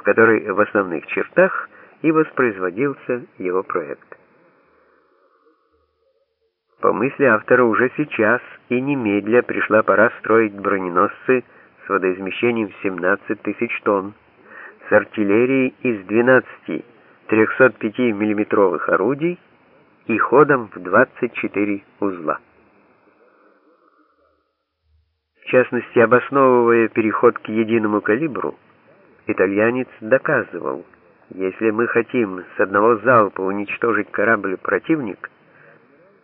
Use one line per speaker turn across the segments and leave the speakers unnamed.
в которой в основных чертах и воспроизводился его проект. По мысли автора уже сейчас и немедля пришла пора строить броненосцы с водоизмещением 17 тысяч тонн, с артиллерией из 12 305 миллиметровых орудий и ходом в 24 узла. В частности, обосновывая переход к единому калибру, итальянец доказывал, если мы хотим с одного залпа уничтожить корабль противник,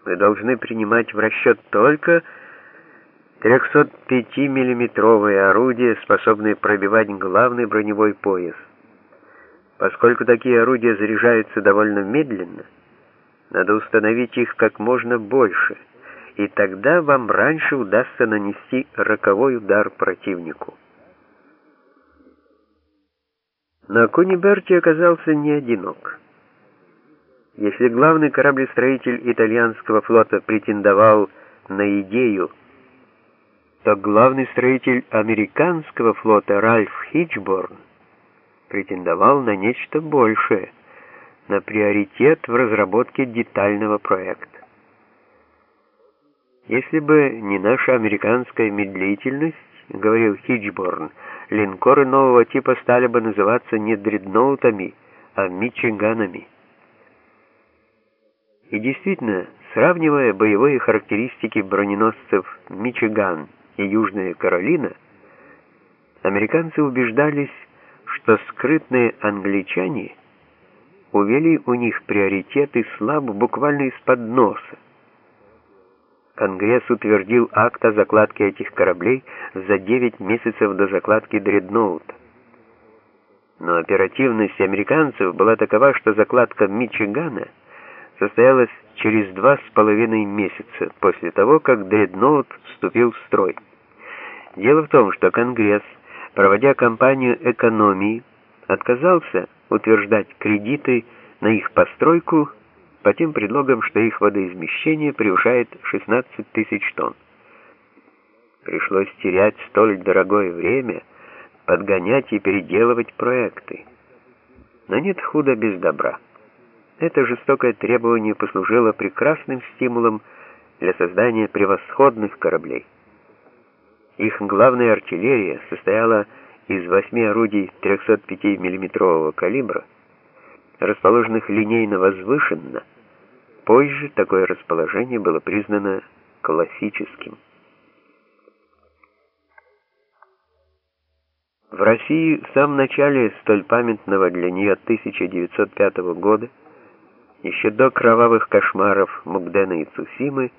мы должны принимать в расчет только 305-миллиметровые орудия, способные пробивать главный броневой пояс. Поскольку такие орудия заряжаются довольно медленно, надо установить их как можно больше, и тогда вам раньше удастся нанести роковой удар противнику. Но Куниберти оказался не одинок. Если главный кораблестроитель итальянского флота претендовал на идею, то главный строитель американского флота Ральф Хитчборн претендовал на нечто большее, на приоритет в разработке детального проекта. Если бы не наша американская медлительность, говорил Хитчборн, линкоры нового типа стали бы называться не дредноутами, а мичиганами. И действительно, сравнивая боевые характеристики броненосцев «Мичиган» и «Южная Каролина», американцы убеждались, что скрытные англичане увели у них приоритеты слаб буквально из-под носа. Конгресс утвердил акт о закладке этих кораблей за 9 месяцев до закладки дредноута. Но оперативность американцев была такова, что закладка Мичигана состоялась через два с половиной месяца после того, как дредноут вступил в строй. Дело в том, что Конгресс, проводя кампанию экономии, отказался утверждать кредиты на их постройку по тем предлогам, что их водоизмещение превышает 16 тысяч тонн. Пришлось терять столь дорогое время, подгонять и переделывать проекты. Но нет худа без добра. Это жестокое требование послужило прекрасным стимулом для создания превосходных кораблей. Их главная артиллерия состояла из восьми орудий 305 миллиметрового калибра, расположенных линейно возвышенно, Позже такое расположение было признано классическим. В России в самом начале столь памятного для нее 1905 года, еще до кровавых кошмаров Мугдена и Цусимы,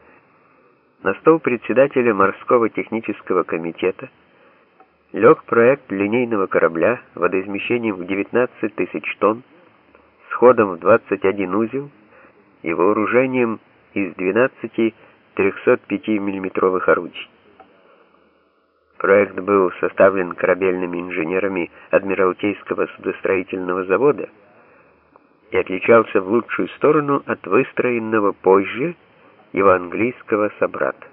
на стол председателя морского технического комитета лег проект линейного корабля водоизмещением в 19 тысяч тонн с ходом в 21 узел и вооружением из 12 305 миллиметровых орудий. Проект был составлен корабельными инженерами Адмиралтейского судостроительного завода и отличался в лучшую сторону от выстроенного позже его английского собрата.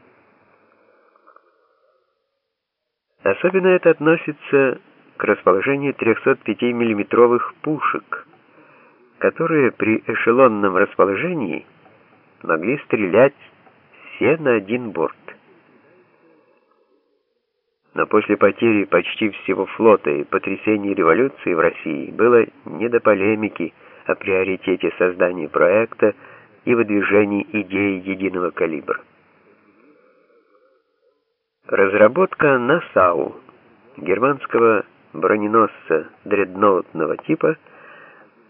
Особенно это относится к расположению 305 миллиметровых пушек, которые при эшелонном расположении могли стрелять все на один борт. Но после потери почти всего флота и потрясений революции в России было не до полемики о приоритете создания проекта и выдвижении идеи единого калибра. Разработка НАСАУ, германского броненосца дредноутного типа,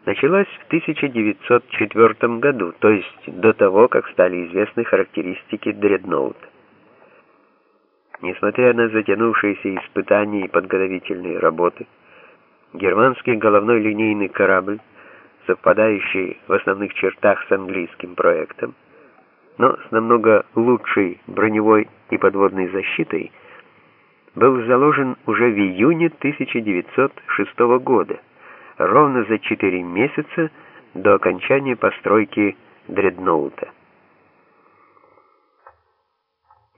началась в 1904 году, то есть до того, как стали известны характеристики дредноута. Несмотря на затянувшиеся испытания и подготовительные работы, германский головной линейный корабль, совпадающий в основных чертах с английским проектом, но с намного лучшей броневой и подводной защитой, был заложен уже в июне 1906 года ровно за 4 месяца до окончания постройки дредноута.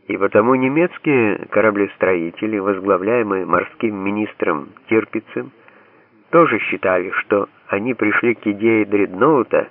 И потому немецкие кораблестроители, возглавляемые морским министром Тирпицем, тоже считали, что они пришли к идее дредноута